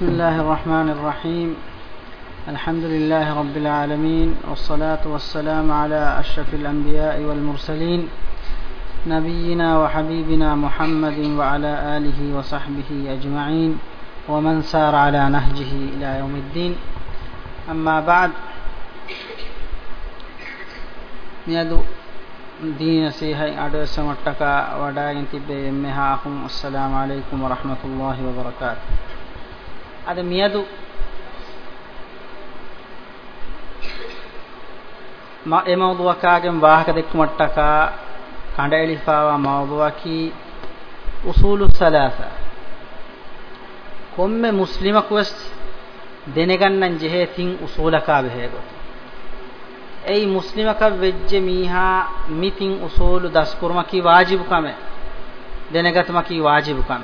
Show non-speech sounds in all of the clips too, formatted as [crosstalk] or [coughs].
بسم الله الرحمن الرحيم الحمد لله رب العالمين والصلاة والسلام على أشرف الأنبياء والمرسلين نبينا وحبيبنا محمد وعلى آله وصحبه أجمعين ومن سار على نهجه إلى يوم الدين أما بعد دين දීනසේහයි අඩස سمتك ودائن තිබේ මෙහා السلام عليكم ورحمة الله وبركاته අද මියදු මා එමවුදුවකාගෙන් වාහක දෙක්කුමට්ටකා කණ්ඩැලිපාවා මවබවකි උසූලු සලාස කොම්මෙ මුස්ලිමක් වෙස් දෙනගන්නන් ජෙහේ තින් උසූලකා බෙහෙගොතු ඒ මුස්ලිමක වෙජ්ජ මීහා මිතින් උසූලු දස්කුරමකි වාජිබුකම දෙනගතමකි වාජිබුකම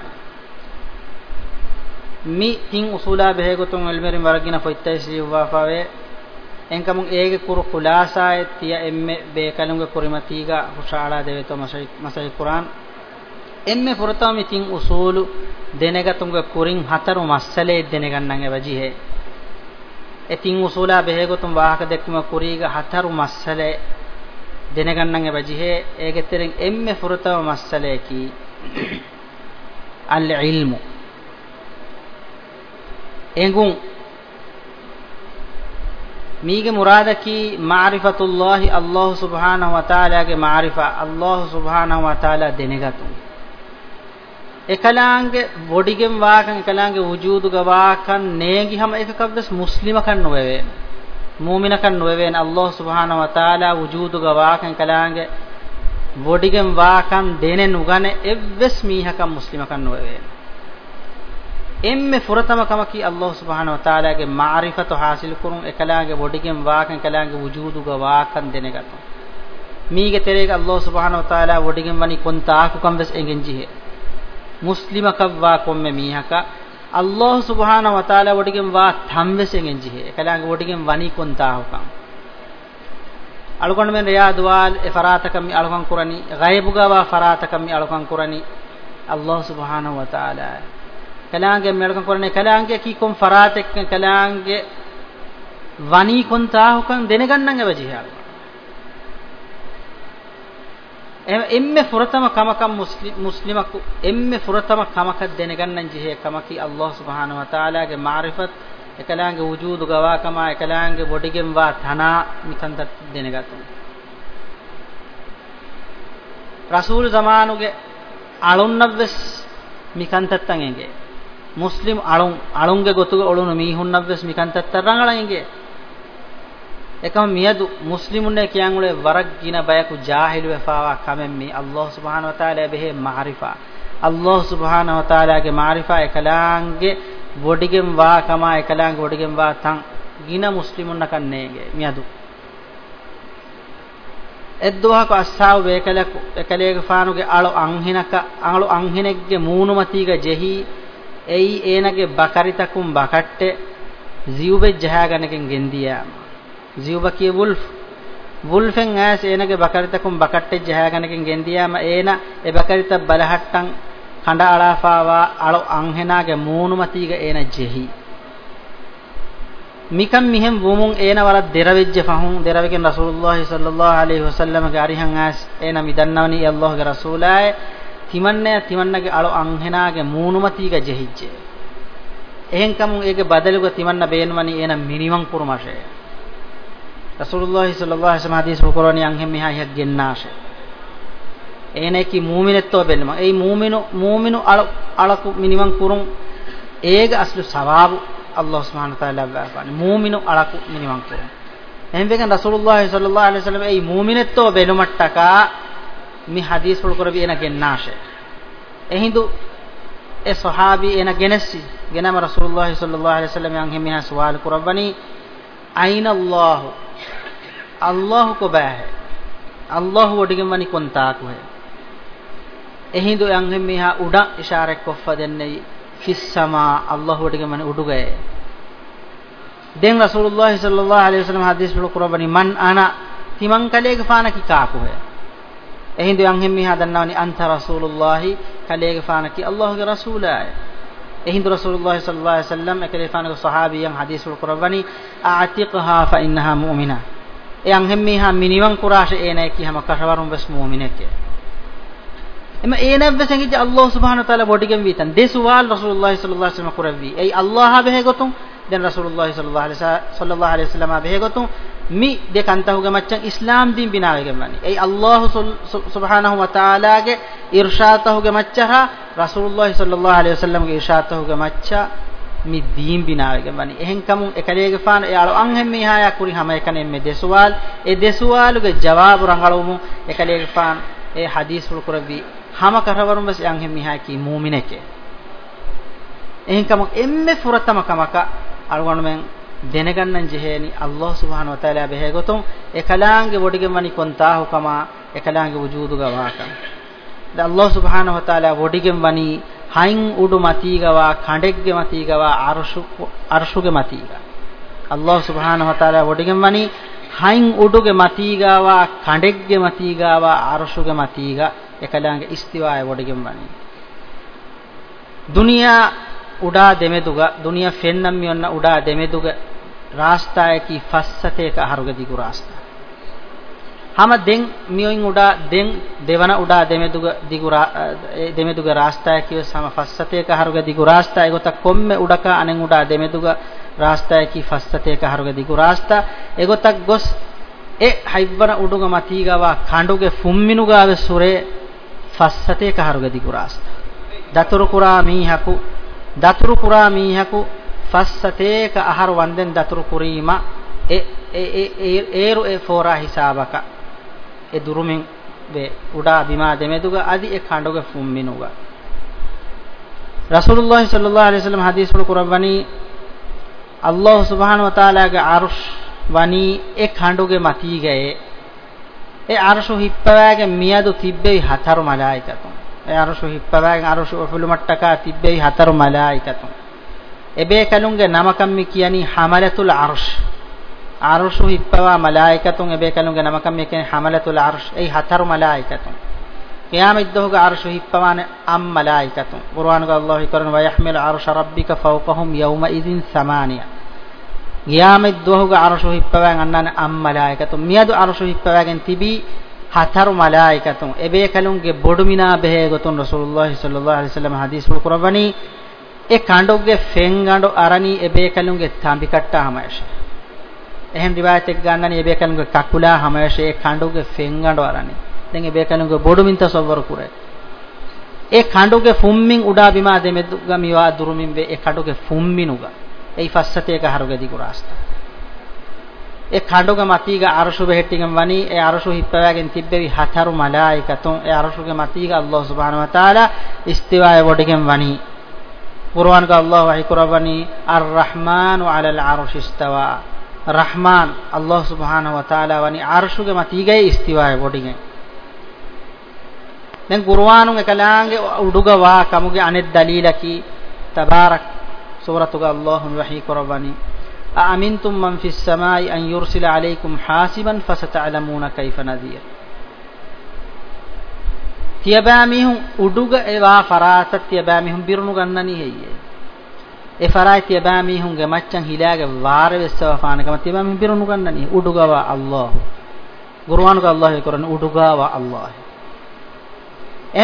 mi tin usula behegotun elmerin waragina foittaisi wafawe enkamun ege kuru khulasa tiya emme bekalunge kurimatiga hushala deveto masai masai quran emme furata mi tin usulu denegatunge kurin hataru masale denegannange wajihe etin usula behegotun wahaka dekkuma kuriga hataru masale denegannange wajihe ege teren emme furata masale ki al ilmu engun mige muradaki ma'rifatullahi Allah subhanahu wa ta'ala ge ma'rifa Allah subhanahu wa ta'ala denegatu ekalaange bodigem waakan ekalaange wujuduga waakan neegi hama ekakavdas muslimakan nowewe mu'minakan nowewe Allah subhanahu wa ta'ala wujuduga waakan ekalaange bodigem waakan denen ugane evves mihakan muslimakan nowewe එම්මේ ෆුරතමකම කි අල්ලාහ් සුබ්හානහු වතාලාගේ මාරිෆතු හාසිල් කුරුම් එකලාගේ බොඩිගෙන් වාකන් කලාගේ වුජූදුග වාකන් දෙනගත මීගේ තෙරේක අල්ලාහ් සුබ්හානහු වතාලා බොඩිගෙන් වනි කොන්තාකු කම්බස් එංගෙන් ජිහෙ මුස්ලිමකව වාකොම් මේ මීහක අල්ලාහ් සුබ්හානහු වතාලා බොඩිගෙන් වා තම්බස් එංගෙන් ජිහෙ එකලාගේ බොඩිගෙන් වනි කොන්තාහු කම් අලුකොණ මෙන් රියා දුවාල් එ ෆරාතකම් අලුකම් කුරණි ගයිබුගා වා ෆරාතකම් අලුකම් කුරණි අල්ලාහ් සුබ්හානහු වතාලා කලාංගේ මෙලකන් කරන්නේ කලාංගේ කීකොම් ෆරාත් එක්ක කලාංගේ වනී කොන්තා හුකන් දෙනගන්නන් එවජිහාල එම එම්මෙ ෆුරතම කමකම් මුස්ලිමකු එම්මෙ ෆුරතම කමක දෙනගන්නන් ජිහේ කමකි අල්ලාහ් සුබ්හානහු වතාලාගේ මාරිෆත් එකලාංගේ වුජූදු ගවාකම එකලාංගේ බොඩිගෙන් වා තනා මිකන් දත් දෙනගතු රසූල් සමානුගේ අලුන්නවස් මිකන් තත්තන් එගේ මුස්ලිම් අලුන් අලුන්ගේ ගොතුග ඔළුණු මීහුන්නක් වෙස් මිකන්තත් තරංගලයින්ගේ එකම මියදු මුස්ලිමුන්නේ කියන්ගුලේ වරක් ගින බයකු ජාහිලු වෙපාවා කමෙන් මේ අල්ලාහ් සුබ්හානහු වතාලා බෙහෙ මාරිෆා අල්ලාහ් සුබ්හානහු වතාලාගේ මාරිෆා එකලාංගේ බොඩිගෙන් වා කමා එකලාංගේ බොඩිගෙන් වා තන් ගින මුස්ලිමුන්න කන්නේගේ මියදු එද්දෝහක අස්සාව වේකලක එකලේගේ ෆානුගේ අලු අංහිනක අලු අංහිනෙක්ගේ මූණු මතීගේ ජෙහි ei enage bakaritakum bakatte ziube jahaganeken gendiya ziuba kiye wulf wulfen as enage bakaritakum bakatte jahaganeken gendiyama ena e bakarita balahattan kanda alafawa alo anhenage muunumatiga ena jehi mikam mihem wumun ena wala derawejje fahun deraweken rasulullah sallallahu alaihi wasallam ge arihan as ena midannawni allah ge rasulay තිමන්නය තිමන්නගේ අලු අංහෙනාගේ මූණුමතිග ජෙහිච්චේ එහෙන් කමුන් ඒගේ බදලුග තිමන්න බේනමනි එන මිනිවන් කුරුමෂේ රසූලුල්ලාහි සල්ලල්ලාහු අලයිහි වසල්ලම් හදීස් වකරණි අංහෙන් මෙහා යහ ගෙන්නාෂේ ඒනේකි මූමිනෙත්තෝ බෙල්ලම ඒ මූමිනු මූමිනු අලු අලකු මිනිවන් කුරුම් ඒක අස්ලු සවාබු අල්ලාහ් සුබ්හානහු තාලා වදාපානි මූමිනු අලකු මිනිවන් කුරුම් එහෙන් වෙකන් රසූලුල්ලාහි සල්ලල්ලාහු අලයිහි වසල්ලම් ඒ මූමිනෙත්තෝ බෙලුමට්ටකා මේ හදීස් වල කරවි එන ගෙන්නාෂ එහිඳු ඒ සහාබී එන ගෙනසි ගෙනම රසූලුල්ලාහි සල්ලල්ලාහු අලයිහි වසල්ලම යන් හිමිනා සවාල් කරවණි අයින අල්ලාහ් අල්ලාහ් කෝ බෑ අල්ලාහ් වඩිගම් වනි කොන්තාකු හැ එහිඳු යන් හිමිහා උඩ ඉෂාරයක් කොෆ දෙන්නේ ෆිස්සමා අල්ලාහ් වඩිගම් වනි උඩුගේ දැන් රසූලුල්ලාහි සල්ලල්ලාහු අලයිහි වසල්ලම හදීස් වල කරවණි මන් අනා තිමන් කලේක ෆානකි කාකු හැ එහින්ද යන් හෙම්මි හදන්නවනි අන්ත රසූලුල්ලාහි කලේක ෆානකි අල්ලාහගේ රසූලාය එහින්ද රසූලුල්ලාහි සල්ලල්ලාහු අලයිහි වසල්ලම් එකලේ ෆානක සහාබියන් හදීසුල් කුරවනි ආතිකහා ෆඉන්නහා මුමිනා එයන් හෙම්මි හා මිනිවන් කුරාෂ ඒනයි කියහම කෂවරුම් වස් මුමිනෙක් එම ඒනබ්බ සංගීජ අල්ලාහ් සුබ්හානහු තාලා බොඩිගම් වීතන් දෙසුවාල් රසූලුල්ලාහි සල්ලල්ලාහු අලයිහි වසල්ලම් කුරවි ඒ අල්ලාහ බෙහෙ ගොතුන් දැන් රසූලුල්ලාහි සල්ලල්ලාහු අලයිහි වසල්ලම බෙහෙගතු මි දෙකන්තහුගේ මච්චන් ඉස්ලාම් දින් බිනාගෙමන්නේ ඒ අල්ලාහ් සුබ්හානහු වතාලාගේ ඉර්ෂාතහුගේ මච්චහ රසූලුල්ලාහි සල්ලල්ලාහු අලයිහි වසල්ලමගේ ඉර්ෂාතහුගේ මච්චා මි දීන් බිනාගෙමන්නේ එහෙන් කමු එකලේගේ ෆාන එයාලෝ අන් හැම් මිහායා කුරි හැම එකනේ මේ දෙසුවාල් ඒ දෙසුවාලුගේ ජවාබ් රංගලවමු එකලේගේ ෆාන ඒ හදීස් වල කරවි හැම කරවරුම් බස් යන් හැම් මිහා කි මුමිනකේ එහෙන් කමු එම්මේ ෆුරතම කමක algon men denegannan jeheni allah subhanahu wa taala behegoton ekalange bodigen mani konta hukama ekalange wujuduga waka da allah subhanahu wa taala bodigen mani hain udu matigawa kandegge matigawa arshu arshuge matiga allah subhanahu wa taala bodigen mani hain uduge matigawa kandegge matigawa arshuge matiga ekalange istiwaye bodigen mani dunia උඩා දෙමෙදුග දුනිය ෆෙන්නම් යොන්න උඩා දෙමෙදුග රාස්තායකි ෆස්සතේක අහරුග දිගු රාස්තා හම දෙන් මියොයින් උඩා දෙන් දෙවන උඩා දෙමෙදුග දිගු දෙමෙදුග රාස්තායකි සම ෆස්සතේක අහරුග දිගු රාස්තාය ගොත කොම්මෙ උඩක අනෙන් උඩා දෙමෙදුග රාස්තායකි ෆස්සතේක අහරුග දිගු රාස්තා එගොතක් ගොස් එ හයිබ්බන උඩුග මතීගවා කඬුගේ ෆුම්මිනුගාවේ සුරේ ෆස්සතේක අහරුග දිගු රාස්තා දතුරු කුරා මීහකු දතුරු පුරා මීහකු ෆස්සතේක අහර වන්දෙන් දතුරු පුරීම ඒ ඒ ඒරු ඒ ෆෝරා හිසාවක ඒ දුරුමින් වේ උඩා බිමා දෙමෙදුග අදි ඒ කඬුග ෆුම්මිනුග රසූලුල්ලාහ සල්ලල්ලාහු අලයිහි වසල්ලම් හදීස් වල කුරබනි අල්ලාහ් සුබ්හාන ව තාලාගේ අර්ෂ් වනි ඒ කඬුගේ මතී ගයේ ඒ අර්ෂු හිප්පවැගේ මියදු තිබ්බේ හතර මලායිකතුන් අරුෂු හිප්පවෑගෙන් අරුෂු උහුලුමට්ටකා තිබ්බේ හතර මලායිකතුන් එබේ කලුන්ගේ නමකම් මි කියනි හමලතුල් අර්ෂ් අරුෂු හිප්පවා මලායිකතුන් එබේ කලුන්ගේ නමකම් මි කියනි හමලතුල් අර්ෂ් ඒ හතර මලායිකතුන් qiyaamiddhuga arshu hippawana am malaikatun qur'anuga allah hikaran wa yahmilu arsha rabbika fawqahum yawma idhin samaniya qiyaamiddhuga arshu hippawan annana am malaikatun miyadu arshu hippawagen tibi hataru malaikatun ebe kalunge bodumina behe gotun rasulullah sallallahu alaihi wasallam hadis kurawani e kandogge fengando arani ebe kalunge tambi katta hamayesh ehem riwayat ek gannani ebe kalunge kakula hamayesh e kandogge fengando arani den ebe kalunge bodumin tasawwur kure e kandogge fummin uda bima de meduga miwa durumin be e kandogge fumminuga ei fassate ka haruge dikurasta ඒ කඬුග මතීග අරෂු බෙහෙට්ටිගම් වනි ඒ අරෂු හිප්පවැගෙන් තිබ්බෙවි හතරු මලායිකතුන් ඒ අරෂුගේ මතීග අල්ලාහ් සුබ්හානහු වතාලා ඉස්තිවාය වඩගෙන් වනි කුර්ආන් ක අල්ලාහ් වහී කරවනි අර් රහ්මානු අලල් අර්ෂ් ඉස්තවා රහ්මාන් අල්ලාහ් සුබ්හානහු වතාලා වනි අරෂුගේ මතීගේ ඉස්තිවාය වඩගෙන් දැන් කුර්ආනුන් එකලාංගේ උඩුග වා කමුගේ අනෙත් දලීලකි තබාරක් සූරතුග අල්ලාහ් වහී කරවනි أأمنتم من في السماء أن يرسل عليكم حاسبا فستعلمون كيف نذير තියබෑමිහුන් උඩුග එවා ෆරාසත් තියබෑමිහුන් බිරුණු ගන්නනි හෙයියේ ඒ ෆරායි තියබෑමිහුන්ගේ මච්චන් හිලාගේ වාර වෙස්සවපානකම තියබෑමිහුන් බිරුණු ගන්නනි උඩුගව අල්ලාහ් ගුර්ආනුක අල්ලාහ් කරන උඩුගව අල්ලාහ්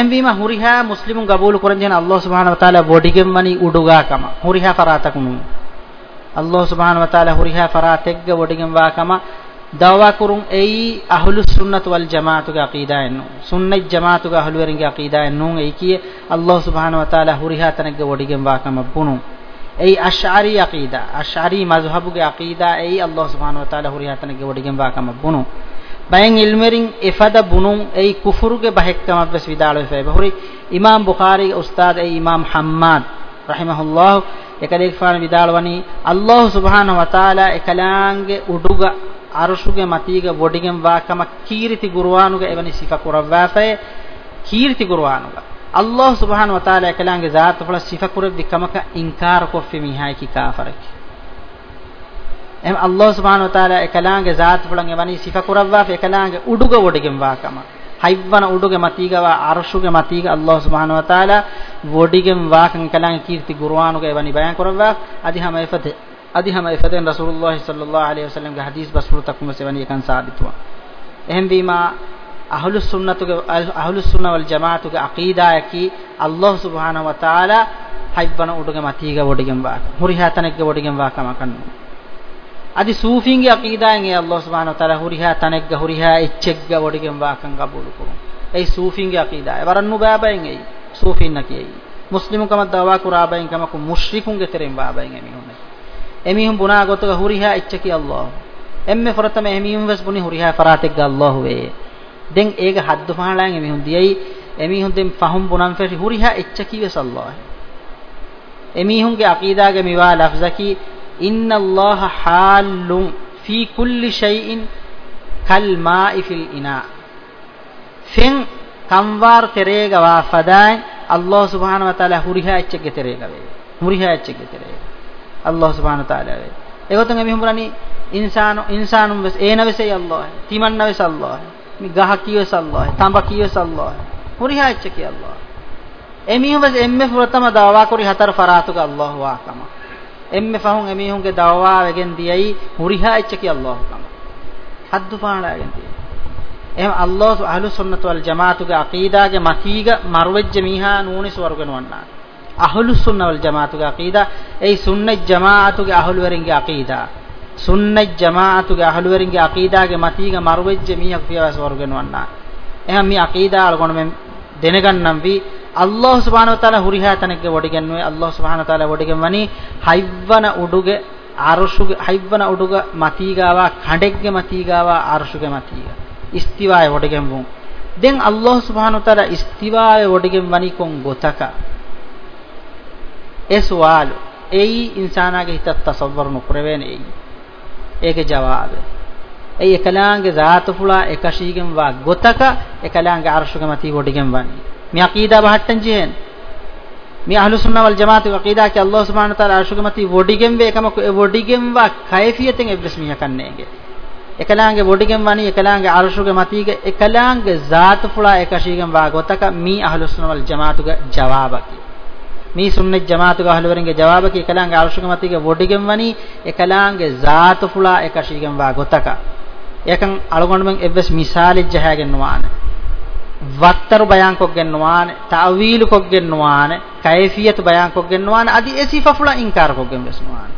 එම්වීම හුරිහා මුස්ලිමුන් ගබූල් කරන් දෙන අල්ලාහ් සුබ්හානහු වතාලා බොඩිගෙම් මනි උඩුගාකම හුරිහා ෆරාතකුනු අල්ලාහ් සුබ්හානහු වතාලා හුරිහා ෆරාතෙග්ග වඩිගම් වාකම දාවා කුරුන් එයි අහ්ලු සුන්නත් වල් ජමාතුගේ අකීදා එන්නු සුන්නත් ජමාතුගේ අහ්ලු වරින්ගේ අකීදා එන්නු එයි කිය අල්ලාහ් සුබ්හානහු වතාලා හුරිහා තනග්ග වඩිගම් වාකම පුනු එයි අෂ්අරි අකීදා අෂ්අරි මස්හබුගේ අකීදා එයි අල්ලාහ් සුබ්හානහු වතාලා හුරිහා තනග්ග වඩිගම් වාකම පුනු බයෙන් ඉල්මරින් එෆද බුනුන් ඒ කුෆුරුගේ බහෙක්කමක් වෙස් විදාලෝ ෆේ බහුරි ඉමාම් බුඛාරි උස්තාද ඒ ඉමාම් හම්මාද් rahimahullah ekadekfana vidalwani Allah subhanahu wa taala ekalaange uduga arshuge matiga bodigen vaakama kiriti gurwanuga evani sifa kuravvafae kiriti gurwanuga Allah subhanahu wa taala ekalaange zaat fala sifa kuravdi kamaka inkar koffi mihai ki kafaraki em Allah subhanahu wa taala ekalaange zaat fulan evani sifa kuravvafe ekalaange uduga bodigen vaakama hayvana uduge matiga wa arshuge matiga Allah subhanahu wa taala wodigen waakan kalan kirti qur'anuge evani bayan korawwa adi hama ifate adi hama ifate rasulullah sallallahu alaihi wasallam ge hadis basfur takum sevani ekan saabitwa ehem vima ahlus sunnatuge ahlus sunna wal jamaatuge aqida yaki Allah subhanahu wa taala hayvana uduge matiga wodigen waak huri hatanegge wodigen waakama kannu adi සූෆින්ගේ අකීදාන් ඒ අල්ලාහ් සුබ්හානහු තාලා හුරිහා තනෙක්ග හුරිහා එච්චෙක්ග වඩගෙන් වාකන් ගබුළු කරොන් ඒ සූෆින්ගේ අකීදාය වරන්නු බෑබෙන් ඒ සූෆින් නකියයි මුස්ලිමුන් කම දවා කුරාබෙන් කමකු මුෂ්රිකුන්ගේ තෙරෙන් බාබෙන් එමිහුන් එමිහුන් බුනා ගොතක හුරිහා එච්චකි අල්ලාහ් එම්මෙ ෆරතම එමිහුන් වස් බුනි හුරිහා ෆරාතෙක්ග අල්ලාහ් වේ දැන් ඒක හද්දු පහලාන් එමිහුන් දියයි එමිහුන් දෙම් ෆහම් බුනන් ferry හුරිහා එච්චකි වස් අල්ලාහ් එමිහුන්ගේ අකීදාගේ මිවා ලෆ්සකි إن الله حال في كل شيء كالماء في الإناء فين كموار تريغا وافدان الله سبحانه وتعالى هريها اچگه تريغا وي هريها اچگه تريغا الله سبحانه وتعالى وي එගොතන් අපි හම්බුරන්නේ ඉන්සානු ඉන්සානුම් වෙස් ඒනවසේ අල්ලාහ් තිමන්නවස අල්ලාහ් මේ ගහ කියවස අල්ලාහ් තඹ කියවස අල්ලාහ් හුරිහා එච්ච කිය අල්ලාහ් එමිහවස් එම්මේ ප්‍රථම දාවා කුරි හතර ෆරාතුක අල්ලාහ් වාකමා එම්මෙ ෆහුන් එමිහුන්ගේ දවාවෙගෙන් දියයි හුරිහා එච්චකි අල්ලාහ් කම හද්දු පාණාගෙන් දියයි එහෙම අල්ලාහ් සුහලු සුන්නත වල් ජමාතුගේ අකීදාගේ මකීග මර්වජ්ජ මීහා නූනි ස්වර්ගන වන්නා අහලු සුන්න වල් ජමාතුගේ අකීදා ඒ සුන්නත් ජමාතුගේ අහලු වරින්ගේ අකීදා සුන්නත් ජමාතුගේ අහලු වරින්ගේ අකීදාගේ මතීග මර්වජ්ජ මීහා ක්‍රියාව ස්වර්ගන වන්නා එහෙනම් මේ අකීදා අලගොන මෙන් දෙනගන්නම් වී ಅಲ್ಲಾಹ್ ಸುಬಾನು ತಾಲ ಹುರಿಹಾತನಕ್ಕೆ ಒಡಿಗೆನ್ನುವೆ ಅಲ್ಲಾಹ್ ಸುಬಾನು ತಾಲ ಒಡಿಗೆಮ್ಮನಿ ಹೈವ್ವನ ಉಡುಗೆ ಅರಶುಗೆ ಹೈವ್ವನ ಉಡುಗ ಮತೀಗಾವ ಕಡೆಗೆ ಮತೀಗಾವ ಅರಶುಗೆ ಮತೀಗ ಇಸ್ತಿವಾಯ ಒಡಿಗೆಂಬು ದೆನ್ ಅಲ್ಲಾಹ್ ಸುಬಾನು ತಾಲ ಇಸ್ತಿವಾಯ ಒಡಿಗೆಮ್ಮನಿ ಕೊಂ ಗೊತಕ ಎ ಸುವಾಲು ಏಯಿ ಇನ್ಸಾನಾಗೆ ಹಿತ ತಸವ್ವರ್ನು ಕುರವೇನೆ ಏಯಿ ಏಕೆ ಜವಾಬೆ ඒ එකලාංගේ ذات ෆුලා එකශීගෙන් වා ගොතක එකලාංගේ අර්ශුක මතී වඩිගෙන් වන්නේ මේ අකීදා බහට්ටන් ජීහෙන් මේ අහලු සුන්නා වල් ජමාතු අකීදා කි අල්ලාහ් සුබ්හානහු තාලා අශුගමති වොඩිගෙම් වේකම වොඩිගෙම් වා කයිෆියතෙන් ඉබ්ලිස් මිය කන්නේගේ එකලාංගේ වොඩිගෙම් වනි එකලාංගේ අර්ශුගේ මතීගේ එකලාංගේ ذات පුලා එකශීගම් වා ගොතක මේ අහලු සුන්නා වල් ජමාතුගේ ජවාබකි මේ සුන්නෙත් ජමාතුග අහලවරින්ගේ ජවාබ කි එකලාංගේ අවශ්‍යක මතීගේ වොඩිගෙම් වනි එකලාංගේ ذات ෆුලා එකශීගෙම් වා ගොතක එකන් අලගොණ්ඩෙන් එවස් මිසාලෙ ජහගෙන් වාන වත්තරු බයන් කොගෙන්නවාන තාවීල් කොගෙන්නවාන කයිෆියත් බයන් කොගෙන්නවාන අදි ඒ සිෆෆුලා ඉන්කාර කොගෙන් වෙස්නවාන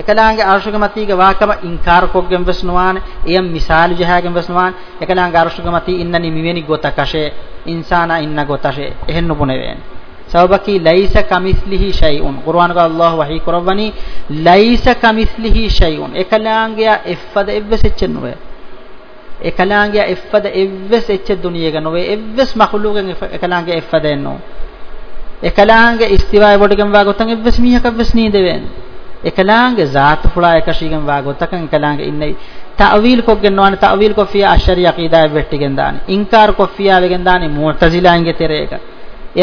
එකලාංගේ ආශුගමතිගේ වාකම ඉන්කාර කොගෙන් වෙස්නවාන එයම් මිසාල ජහගෙන් වෙස්නවාන එකලාංගේ ආශුගමති ඉන්නනි මිවෙනි ගොතකෂේ ඉන්සානා ඉන්න ගොතෂේ එහෙන්න පුනේවෙන් සවබකි ලයිස කමිස්ලිහි ෂයිඋන් කුර්ආන් ක අල්ලාහ් වහී කරවනි ලයිස කමිස්ලිහි ෂයිඋන් එකලාංගේ එෆ්ෆද එව්වෙසෙච්චනුවේ එකලාංගය එෆ්ෆද එව්වස් එච්ච දුනියක නොවේ එව්වස් මහලුගෙන් එකලාංගය එෆ්ෆද එන්නෝ එකලාංග ඉස්තිවාය වඩගෙන් වාගොතන් එව්වස් මීහකවස් නීදෙවෙන් එකලාංග ذات පුලා එකශීගෙන් වාගොතකන් එකලාංග ඉන්නේ تعويل කොග්ගෙන් නොවන تعويل කොෆිය අෂරි අකීදා වෙට්ටිගෙන් දානි ඉන්කාර් කොෆියා වෙගෙන් දානි මුතසිලාංගේ තෙරේක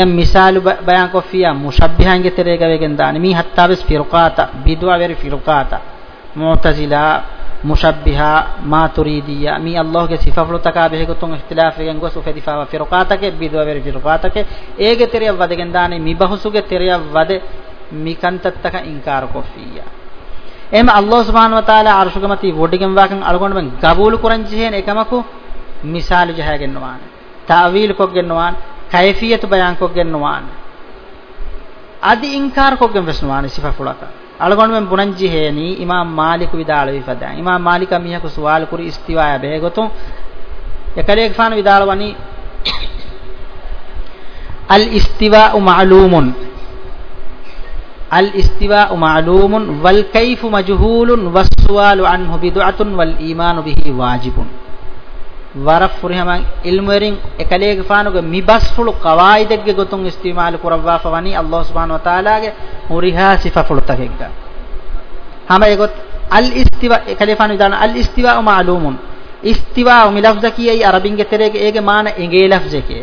එම් මිසාලු බයන් කොෆියා මුෂබ්බිහාංගේ තෙරේක වෙගෙන් දානි මී හත්තාවස් ෆිරකාත බිදුවා වෙරි ෆිරකාත මුතසිලා mushàbbiha maturidiyya mi allahge sifaflutaka behegoton ihtilaf gen gos ufedifa wa firqatake bidwa ver firqatake ege teriya wadegen dane mi bahusuge teriya wade mi kantattaka inkar kofiya ema allah subhanahu wa taala arshuge mati wodigen wakan algonde ben gabul kuranji hen ekamaku misal jahagen nuwan ta'wil kokgen nuwan kayfiyat bayan kokgen nuwan adi inkar kokgen vesnuwan sifaflutaka ಅಳಗೊಂಡ್ಮೆನ್ ಪುನಂಜಿ ಹೇನಿ ಇಮಾಮ್ ಮಾಲಿಕ್ ವಿದಾಳ ವಿಫದ ಇಮಾಮ್ ಮಾಲಿಕ ಮಿಹಕು ಸುವಾಲ್ ಕುರಿ ಇಸ್ತಿವಾಯ ಬೇಗತು ಯಕಲೇಕ್ phone ವಿದಾಳವನಿ ಅಲ್ ಇಸ್ತಿವಾ ಮಾಲೂಮುನ್ ಅಲ್ ಇಸ್ತಿವಾ ಮಾಲೂಮುನ್ ವಲ್ Kaif ಮಜಹೂಲುನ್ ವಸ್ಸುವಾಲು ಅನ್ಹು ಬಿದುಅತುನ್ ವಲ್ ಈಮಾನು ಬಿಹಿ ವಾಜಿಬುನ್ warak furihaman ilmuerin ekaleege faanuge mibasfulu qawaidegge gotun istimal kurawwa fawani Allah subhanahu wa ta'ala ge muriha sifafulu takegga hama egot al istiwa ekale faanu dana al istiwa ma'lumun istiwa mi lafza kiyai arabin ge terege ege maana enge lafze ke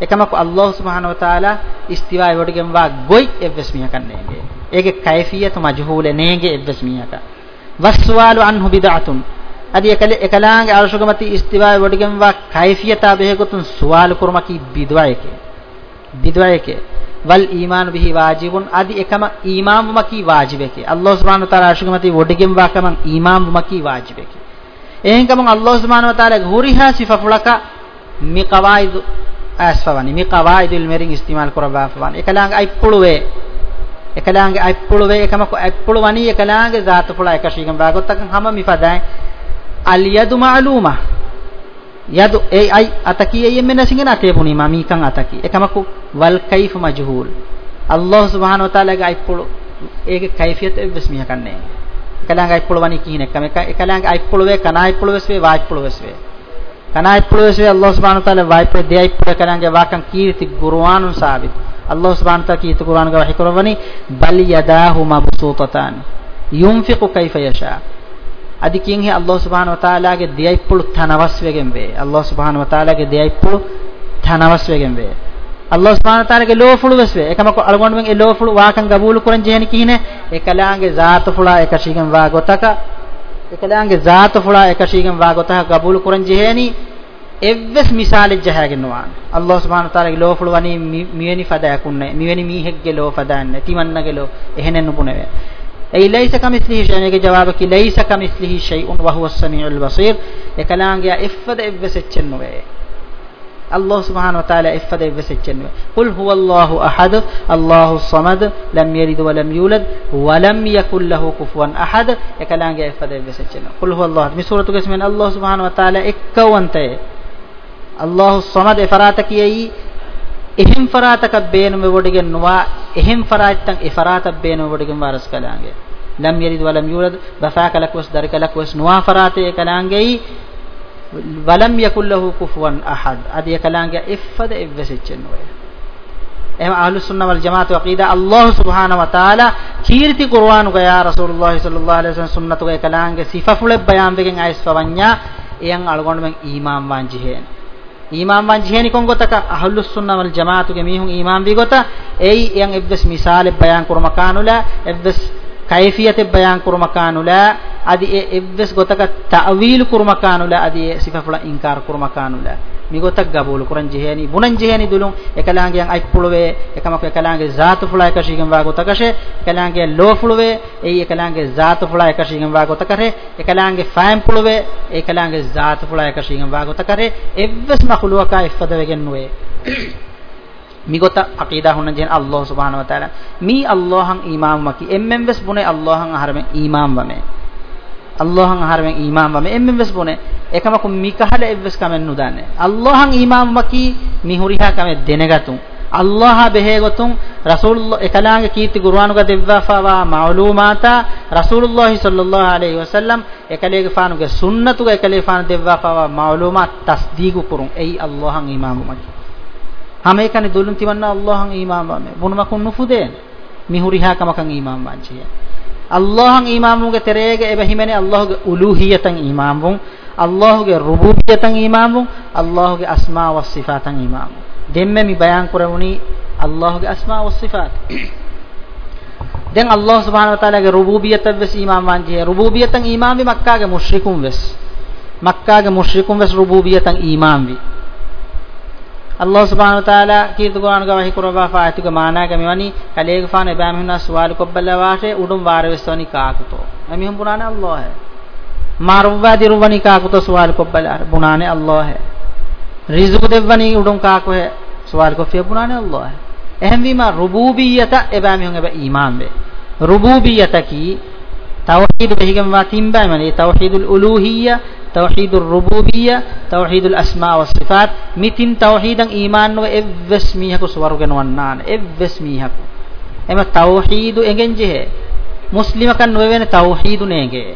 ekamaku Allah subhanahu wa ta'ala istiwa ewodigem wa goi evesmiya kannege ege kayfiyatu majhule nege evesmiya ka waswalu anhu bid'atun අදි එකල එකලාංගේ අරුෂගමති ඉස්තිවා වඩගෙන් වා කයිෆියතා බෙහෙගතුන් සුවාල් කුර්මකි බිද්වායකේ බිද්වායකේ වල් ඊමාන් බිහි වාජිබුන් අදි එකම ඊමාම් වමකි වාජිබේකේ අල්ලාහ් සුබ්හානහු තාලා අරුෂගමති වඩගෙන් වා කමං ඊමාම් වමකි වාජිබේකේ එහෙන් කමං අල්ලාහ් සුබ්හානහු තාලා ගුරිහා සිෆෆුලක මි කවායිද් ආස්වවනි මි කවායිදුල් මෙරින් ඉස්තිමාල් කරවාෆවන් එකලාංගේ අයිප්පුළුවේ එකලාංගේ අයිප්පුළුවේ එකම අයිප්පුළුවනි එකලාංගේ ධාතුපුල එකශීගම් බාගොත්තකන් හැම මිපදයන් al-yadu ma'luma yadu ay ay ataki yem mena singena ke puni mami kan ataki ekamaku wal kayf majhul Allah subhanahu wa ta'ala ga ipulu ege kayfiyat bismiya kanne එකලංග අයිප්පලවණි කියන එක මේක එකලංග අයිප්පලවේ කනා අයිප්පලවස්වේ වායිප්පලවස්වේ කනා අයිප්පලවස්වේ අල්ලාහ් සුබ්හානහු තාලා වායිප්පල දෙයි අයිප්පල කලංග වාකම් කීර්ති ගුරුවානුන් සාබිත් අල්ලාහ් සුබ්හානහු තාලා කීර්ති ගුරුවාන ගවහි කරවණි බල් යදාහු මබ්සූතතාන් යුන්ෆිකු කයිෆ යෂා අදිකින් හේ අල්ලාහ් සුබ්හානහු වතාලාගේ දෙයයිප්පුළු තනවස්වයෙන් වේ අල්ලාහ් සුබ්හානහු වතාලාගේ දෙයයිප්පුළු තනවස්වයෙන් වේ අල්ලාහ් සුබ්හානහු වතාලාගේ ලෝෆුළු වස්වේ එකම අලගොන් මෙන් ඒ ලෝෆුළු වාකන් ගබූල් කරන් ජේන කිහිනේ එකලාගේ ذات ෆුලා එකශීගම් වා ගොතක එකලාගේ ذات ෆුලා එකශීගම් වා ගොතක ගබූල් කරන් ජේනි එවස් මිසාල ජහගෙනවා අල්ලාහ් සුබ්හානහු වතාලාගේ ලෝෆුළු වනි මිවෙනි ෆදා යකුන්නේ මිවෙනි මීහෙක්ගේ ලෝ ෆදාන්නේ තිමන්නගේ ලෝ එහෙනෙන්නු පුනේ أي ليس كمثله شيء يعني جوابك ليس كمثله شيء وهو السميع البصير يكلام يا إفد إبسچنو الله سبحانه وتعالى إفد إبسچنو قل هو الله أحد الله الصمد لم يلد ولم يولد ولم يكن له كفوا أحد يكلام يا إفد إبسچنو قل هو الله من سورة قسم الله سبحانه وتعالى إكوانته الله الصمد إفراتك يي එහෙම් ෆරාතකක් බේනම වඩගෙන් නොවා එහෙම් ෆරාත්තන් ඒ ෆරාතක් බේනම වඩගෙන් වාරස් කළාගේ ලම් යරිද වලම් යූලද බසාකලක් වස් දරකලක් වස් නොවා ෆරාතේ කලාංගේයි වලම් යකුල් ලහු කුෆුවන් අහද් අදිය කලාංගේ ඉෆ්ෆද ඉවසෙච්චෙන් නොවේ එහෙම අහ්ලුස් සුන්නා වල් ජමාත් වකීදා අල්ලාහ් සුබ්හාන ව තාලා කීර්ති කුර්ආනු ගයා රසූලුල්ලාහි සල්ලල්ලාහු අලයිහි වසල්ලම් සුන්නතු ගේ කලාංගේ සිෆෆුල බයාම් වෙගෙන් අයස් පවඤ්ඤා එයන් අලගොඬ මෙන් imam වංජි හේන imam wan jihani kon gotaka ahlus sunna wal jamaatu ge mihun imam bi gota ei yang ibdas misale bayan kurma kanula ibdas කයිෆියතෙ බයන් කුරුමකානුලා අදි ඒ එව්වස් ගොතක තවීල් කුරුමකානුලා අදි ඒ සිෆෆුල ඉන්කාර කුරුමකානුලා මේ ගොතක් ගබෝල කුරන් ජෙහේනි බුනන් ජෙහේනි දුලුන් එකලාංගයන් අයි පුලවේ එකමක එකලාංගේ ذات ෆුලා එකශීගම් වා ගොතකෂේ එකලාංගේ ලෝ ෆුලවේ ඒ එකලාංගේ ذات ෆුලා එකශීගම් වා ගොතකරේ එකලාංගේ ෆෑම් පුලවේ එකලාංගේ ذات ෆුලා එකශීගම් වා ගොතකරේ එව්වස් මහලුවකා ඉෆ්පද වෙගෙන් නොවේ migota aqida hunna jen Allah subhanahu wa ta'ala mi Allahan imam maki emmem wes bune Allahan harmen imam wame Allahan harmen imam wame emmem wes bune ekama ku mikahale evves kamen nudane Allahan imam maki mi huriha kame denegatun Allah behegotun Rasulullah ekalaange kීර්ති ගුරුවානුග දෙව්වාෆාවා මාලූමාතා Rasulullah sallallahu alaihi wasallam ekaleege faanuge sunnatuge ekaleege faanu දෙව්වාෆාවා මාලූමා තස්දීගු කුරුන් එයි Allahan imamu maki ಅಮೇಕನೆ ದುಲ್ಲುನ್ ತಿವನ್ನ ಅಲ್ಲಾಹನ್ ಈಮಾನ್ ವಾಮೆ ಬುನುಮಕುನ್ ನುಫುದೇನ್ ಮಿಹುರಿಹಾ ಕಮಕನ್ ಈಮಾನ್ ವಾಂಚಿಯ ಅಲ್ಲಾಹನ್ ಈಮಾನ್ ಮುಗೆ ತೆರೆಗೆ ಎಬಹಿಮೆನೆ ಅಲ್ಲಾಹುಗೆ ಉಲೂಹಿಯತನ್ ಈಮಾನ್ ವುಂ ಅಲ್ಲಾಹುಗೆ ರುಬೂಬಿಯತನ್ ಈಮಾನ್ ವುಂ ಅಲ್ಲಾಹುಗೆ ಅಸ್ಮಾ ವ ಸಿಫಾತನ್ ಈಮಾನ್ ದೆಮ್ಮೆ ಮಿ ಬಯಾನ್ ಕುರವುನಿ ಅಲ್ಲಾಹುಗೆ ಅಸ್ಮಾ ವ ಸಿಫಾತ್ දැන් අල්ලාහ් සුබ්හානහු වතාලාගේ රුබූබියත වෙස් ඊමාම් වන්ජේ රුබූබියතන් ඊමාම් වි මක්කාගේ මුෂ්රිකුන් වෙස් මක්කාගේ මුෂ්රිකුන් වෙස් රුබූබියතන් imam වි Allah subhanahu wa ta'ala kirtu gwan ga wahi kurwa faati ga maana ga mewani kalega faane ba mehna suwal ko balla waate udum war westoni kaakuto ami hum bunane Allah hai marwa dirwani kaakuto suwal ko balla bunane Allah hai rizq devwani udum kaako hai suwal ko fe bunane Allah hai ehem wima rububiyata eba mehun eba iman be rububiyata ki tawhid behigam wa timba mane tawhidul uluhiyya tauhid ar-rububiyyah tauhid al-asma' was sifat mitin tauhidang iman no evves mihaku swarugen wannaan evves mihaku එම තෞහීදු එගෙන් ජෙහෙ මුස්ලිමකන් නොවන තෞහීදු නේගේ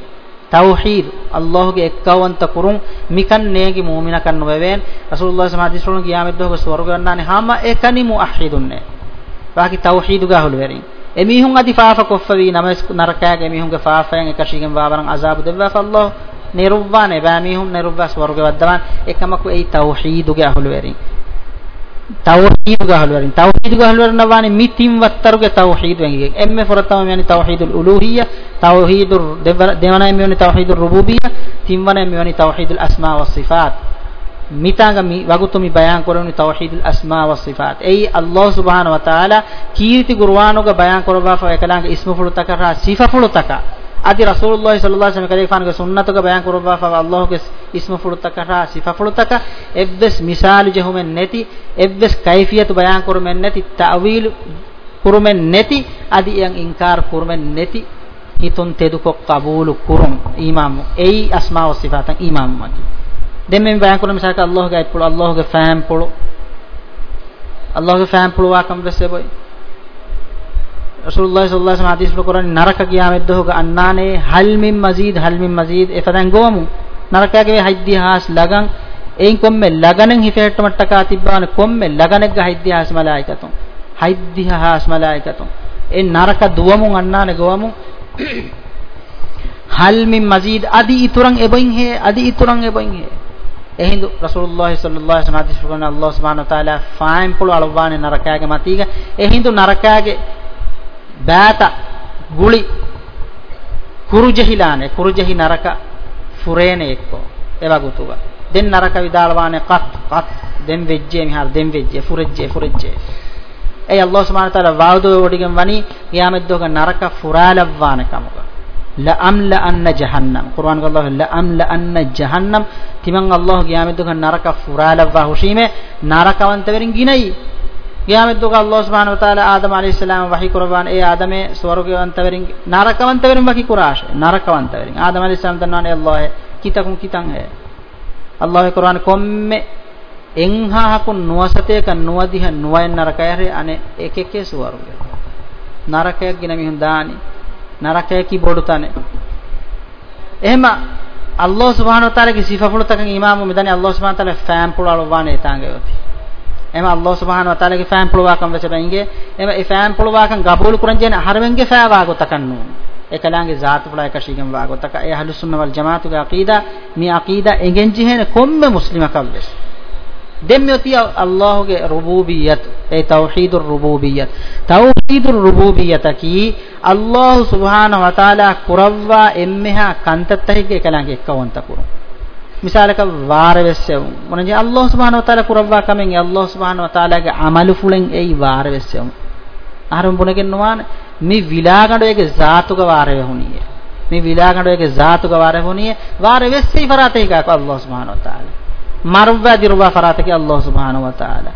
තෞහීද් අල්ලාහ්ගේ එක්කවන්ත කුරුන් මිකන් නේගේ මුමිනකන් නොවෙන් රසූලුල්ලාහ සමාධි සරණ ගියාමෙද්ද ඔබ ස්වර්ග ගන්නානේ හැම එකනි මුඅහ්හිදුන්නේ වාකි තෞහීදු ගහළු වෙරින් එමිහුන් අදිෆාෆ කොෆවි නමස් නරකයාගේ එමිහුන්ගේ ෆාෆයන් එකශීගෙන් වාවරන් අසාබු දෙවෆ අල්ලාහ් niruvvane bamihun niruvvas warugewaddavan ekamaku ei tauhiduge ahulwerin tauhiduge ahulwerin tauhiduge ahulwernawani mitim wattaruge tauhid wengige emme foratama yani tauhidul uluhiyya tauhidur devana emme yani tauhidur rububiyya timwana emme yani tauhidul asma was sifat mitanga mi wagutumi bayan koronu tauhidul asma was sifat ei allah subhanahu wa taala kiriti gurwanoga bayan korwa fa ekalanga ismu fulutaka ra sifa fulutaka අති රසූලුල්ලාහි සල්ලල්ලාහු අලයිහි වසල්ලම් කලේ ෆානක සුන්නතක බයන් කරවා far අල්ලාහ්ගේ ඉස්ම ෆුලුතකට සිෆා ෆුලුතක එබ්බස් මිසාලු ජහුමෙන් නැති එබ්බස් කයිෆියත් බයන් කරුමෙන් නැති තාවීල් කුරුමෙන් නැති අදියන් ඉන්කාර් කුරුමෙන් නැති හිතුන් තෙදුකොක් කබූලු කුරුම් ඊමාම් එයි අස්මා වස් සිෆාතන් imam මකි දෙමෙන් බයන් කරුම මිසාක අල්ලාහ්ගේ අයිපුල අල්ලාහ්ගේ ෆෑම් පුළු අල්ලාහ්ගේ ෆෑම් පුළු වාකම් වෙස්සේ බොයි Rasulullah sallallahu alaihi wasallam hadis Qur'an naraka giyameddo hoga annane hal min mazid hal min mazid efadan gomu narakage haidihas lagan එයින් කොම්මෙ ලගණෙන් හිතේට මට්ටකා තිබ්බාන කොම්මෙ ලගණෙක් ගහ ඉතිහාස මලායිකතුන් හයිද්දිහාස් මලායිකතුන් ඒ නරක දුවමුන් අන්නානේ ගොවමුන් [coughs] හල් මින් මසීද් අදි ඉතුරුන් එබෙන් හේ අදි ඉතුරුන් එබෙන් හේ එහිඳු රසූලුල්ලාහ සල්ලල්ලාහු අලයිහි වසල්ලම් අල්ලාහ් සුබ්හානහු තාලා ෆයින් පුළ අලවානේ නරකයාගේ මතීග එහිඳු නරකයාගේ ಬಾತ ಗುಳಿ ಕುರುಜಹಿಲಾನೆ ಕುರುಜಹಿ ನರಕ ಫುರೇನೆ ಎಕ್ಕೋ ಎವಾಗುತುಗ ದೆನ್ ನರಕ ವಿದಾಳವಾನೆ ಕತ್ ಕತ್ ದೆನ್ ವೆಜ್ಜೆ ಮಿಹಾರ್ ದೆನ್ ವೆಜ್ಜೆ ಫುರಜ್ಜೆ ಫುರಜ್ಜೆ ඒ අල්ලාහ් සුබ්හාන තාලා වාවදෝ වඩිගම් වනි යාමද්දෝක නරක ෆුරාලව්වාන කමක ලඅම්ල අන්න ජහන්නම් කුර්ආන් ගල්ලාහ් ලඅම්ල අන්න ජහන්නම් තිමන් අල්ලාහ් යාමද්දෝක නරක ෆුරාලව්වා හුෂීමේ නරකවන්ත වෙරින් ගිනයි ගියාමෙද්දුක අල්ලාහ් සුබ්හානහු වතාලා ආදම අලයිහිස්සලාම වහී කුරබාන ඒ ආදමේ ස්වර්ගවන්තවරින් නරකවන්තවරින් වහී කුරාෂ නරකවන්තවරින් ආදම අලයිහිස්සලාම දන්නවනේ අල්ලාහ් කිතකුන් කිතන් ඈ අල්ලාහ් කුරාන කොම්මේ එන්හා හකු නුවසතේක නුවදිහ නුවයන් නරකයරේ අනේ එක එකේ ස්වර්ගය නරකයක් ගෙන මිහුන් දානි නරකය කි බොඩු තනේ එහෙම අල්ලාහ් සුබ්හානහු වතාලාගේ සිෆා පුළුතකන් ඊමාමු මෙදනේ අල්ලාහ් සුබ්හානහු වතාලා ෆෑම් පුලාලෝ වානේ තාංගයෝති එම අල්ලාහ් සුබ්හානහු වතාලාගේ ෆෑම් පුළුවාකම් වෙසබැංගේ එම ඒ ෆෑම් පුළුවාකම් ගබූල් කරන් ජෙන හරවෙන්ගේ ෆෑ වාගොතකන්නු එකලාගේ ذات පුළා එකශීගම් වාගොතක ඒ අහ්ලු සුන්න වල් ජමාතුගේ අකීදා මේ අකීදා එගෙන් ජෙහෙන කොම්ම මුස්ලිමකම් වෙස් දෙම්යෝතිය අල්ලාහගේ රුබූබියත් ඒ තෞහීදුර් රුබූබියත් තෞහීදුර් රුබූබියත කි අල්ලාහ් සුබ්හානහු වතාලා කුරව්වා එම්මෙහා කන්තත්තහිගේ එකලාගේ එක්කවන්ත කුරු මිසාලක වාරවෙස්සෙවුම් මොනජි අල්ලාහ් සුබ්හානහු වතාලා කුරවවා කමෙන් ඒ අල්ලාහ් සුබ්හානහු වතාලාගේ අමලු ෆුලෙන් ඒයි වාරවෙස්සෙවුම් අහරම් බොනගෙන් නොවන මේ විලාගඩයේගේ ධාතුක වාරය වුණියේ මේ විලාගඩයේගේ ධාතුක වාරය වුණියේ වාරවෙස්සෙයි ෆරාතේ එකක් අල්ලාහ් සුබ්හානහු වතාලා මරවා දිරුවා ෆරාතකි අල්ලාහ් සුබ්හානහු වතාලා